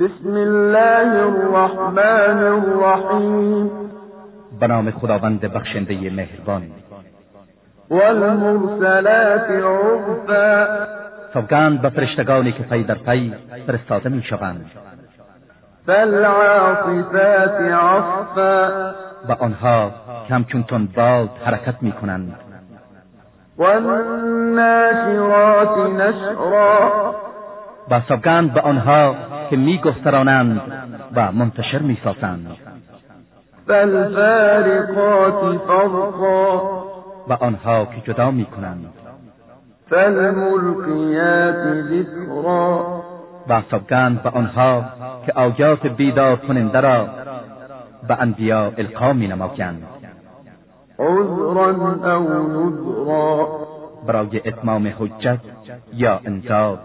بسم الله الرحمن الرحیم به نام خداوند بخشنده مهربان. والمرسلات عرفا سوگند به فرشتگانی که پی در پی فرستاده می شوند فالعاصفات عصفا و آنها که همچون تندباد حرکت می کنند والناشرات نشرا و سوگند به آنها که می گسترانند و منتشر می سازند فالفارقات فرقا. و آنها که جدا می کنند فالملقیات ذکرا. و سوگند به آنها که آیات بیدار کننده را به انبیا القا می نمایند عذرا او نذرا. برای اتمام حجت یا انذار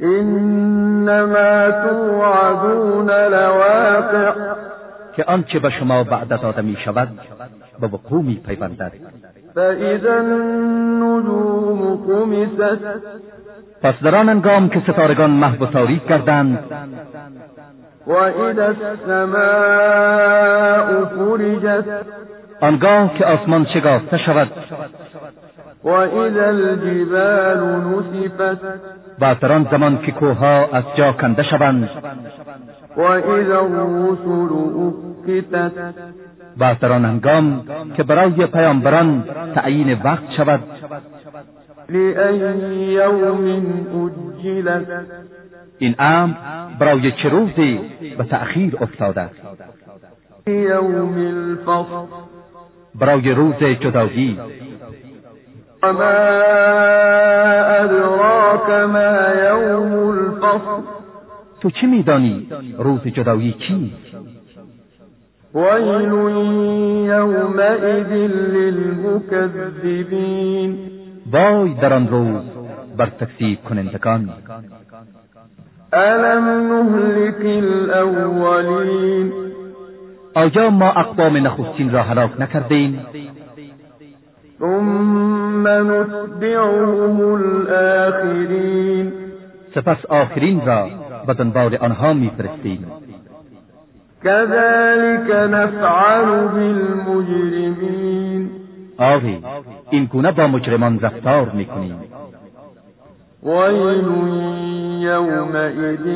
انما توعدون لواقع. که آنچه به شما وعده داده می شود به وقوع می پیوندد. فاذا النجوم طمست. پس در آن انگام که ستارگان محو و تاریک کردند وإذا السماء فرجت. آنگاه که آسمان شکافته شود وإذا الجبال نسفت و در آن زمان که کوهها از جا کنده شوند. وإذا الرسل أقتت و در آن هنگام که برای پیامبران تعیین وقت شود. لأي يوم أجلت این امر برای چه روزی به تأخیر افتاده؟ است يوم الفصل برای روز جدایی وما أدراك ما يوم الفصل. تو چه میدانی روز جدایی چیست ويل يومئذ للمكذبين. وای در آن روز بر تکذیب کنندگان. ألم نهلك الأولين؟ آیا ما اقوام نخستین را هلاک نکردیم؟ ثم نتبعهم الآخرين سپس آخرین را به دنبال آنها میفرستیم. كذلك نفعل بالمجرمين آری این گونه با مجرمان رفتار میکنیم. ويل يومئذ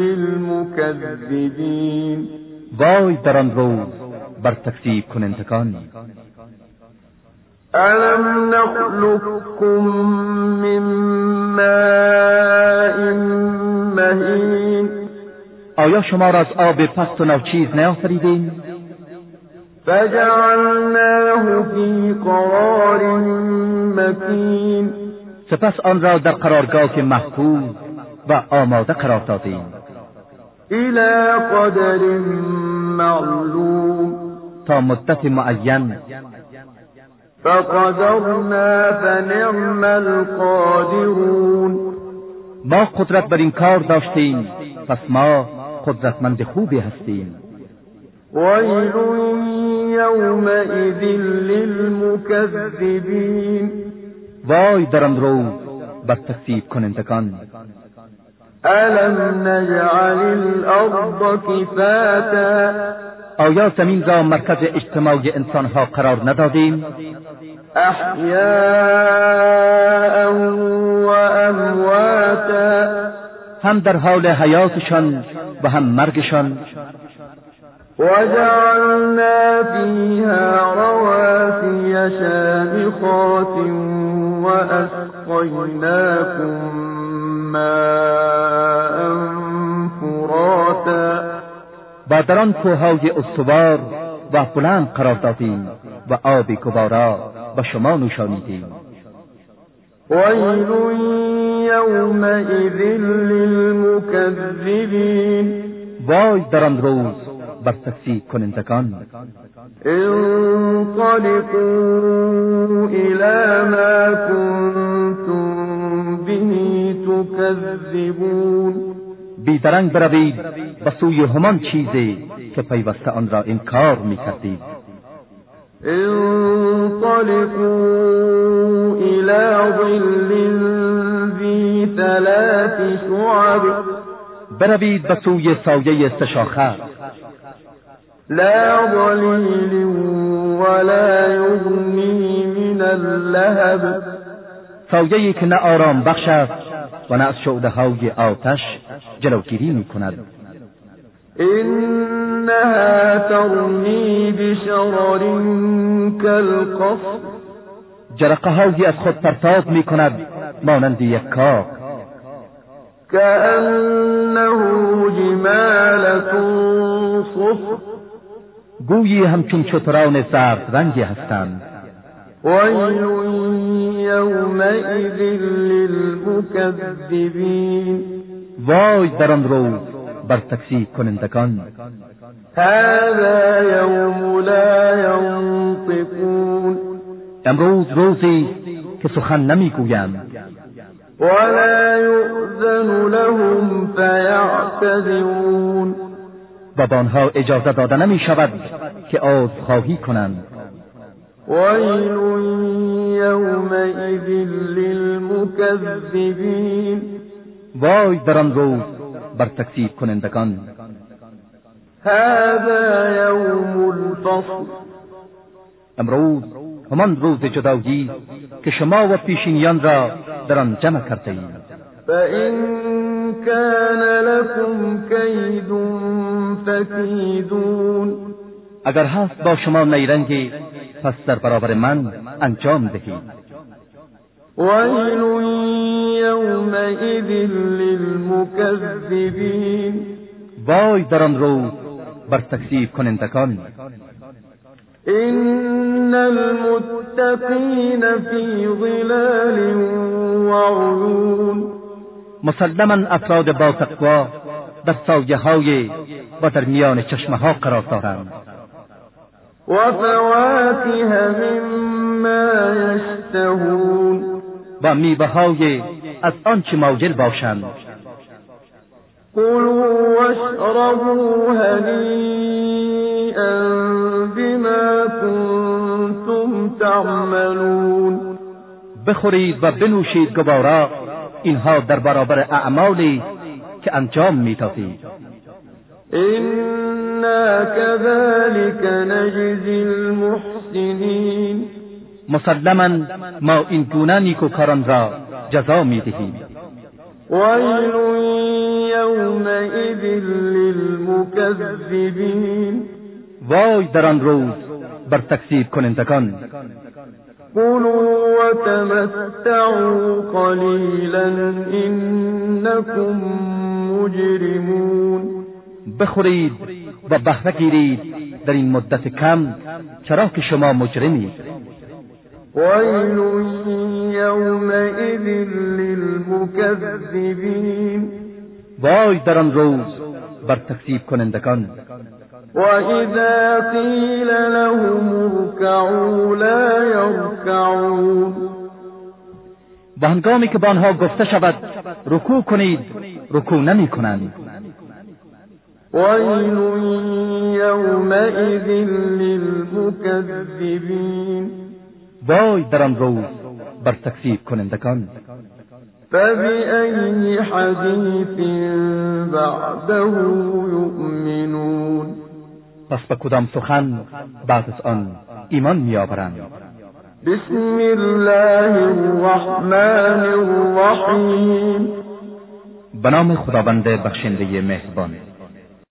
للمكذبين وای در آن روز بر تکذیب کنندگان. ألم نخلقكم من ماء مهين آیا شما را از آب پست و ناچیز نیافریدیم فجعلناه في قرار مكين سپس آن را در قرارگاه محفوظ و آماده قرار دادیم. إلى قدر معلوم تا مدت معین فقدرنا فنعم القادرون. ما قدرت بر این کار داشتیم پس ما قدرتمند خوبی هستیم. ويل يومئذ للمكذبين وای در روز بر تکذیب کنندگان. ألم نجعل الأرض كفاتا آیا زمین را مرکز اجتماعی انسانها قرار ندادیم؟ أحياء وأمواتا هم در حال حیاتشان و هم مرگشان. وجعلنا فيها رواسي شامخات وأسقيناكم ماء. و در آن کوههای استوار و بلند قرار دادیم و آب گوارا به شما نوشانیدیم ويل يومئذ للمكذبين وای در آن روز بر تکذیب کنندگان. انطلقوا إلى ما كنتم به تكذبون. بیدرنگ بروید به سوی همان چیزی که پیوسته آن را انکار می‌کردید. انطلقوا إلى ظل ذي ثلاث شعب. بروید به سوی سایه سشاخه لا ظلیل ولا یغنی من اللهب. سایه که نه آرام بخش است و نه از شعده های آتش جلوگیری می کند إنها ترمی بشرر كالقصر. جرقه هایی از خود پرتاب می کند مانند یک کاغ كأنه جمالة صفر. گویی همچون چتران زرد رنگی هستند. ويل يومئذ للمكذبين وای در آن روز بر تکذیب کنندگان. هذا يوم لا ينطقون امروز روزی که سخن نمی‌گویند ولا يؤذن لهم فيعتذرون و به آنها اجازه داده نمی شود که عذرخواهی کنند. ويل يومئذ للمكذبين وای در آن روز بر تکذیب کنندگان. هذا يوم الفصل امروز همان روز جدایی که شما و پیشینیان را در آن جمع کرده اید فإن كان لكم كيد فكيدون اگر هست با شما نیرنگی پس در برابر من انجام دهید ويل يومئذ للمكذبين وای در آن روز بر تکذیب کنندگان. إن المتقين في ظلال وعيون مسلما افراد با تقوا در سایه های و در میان چشمه ها قرار دارند. وفواكه مما يشتهون. و میوه های از آنچه موجل باشند. كلوا واشربوا هنيئا بما كنتم تعملون. بخورید و بنوشید گوارا اینها در برابر اعمالی که انجام می‌دادید إنا كذلك نجزي المحسنين. مسلما ما این گونه نیکوکاران را جزا میدهیم ويل يومئذ للمكذبين. وای در آن روز بر تکذیب کنندگان. كلوا وتمتعوا قليلا إنكم مجرمون. بخورید و بهره گیرید در این مدت کم چرا که شما مجرمید. ويل يومئذ للمكذبين وای در آن روز بر تکذیب کنندگان. وإذا قيل لهم اركعوا لا يركعون و هنگامی که به آنها گفته شود رکوع کنید رکوع نمی کنند ويل يومئذ للمكذبين وای در آن روز بر تکذیب کنندگان فبأي حديث بعده يؤمنون پس به کدام سخن بعد از آن ایمان میآورند. بسم الله الرحمن الرحیم به نام خداوند بخشنده مهربان.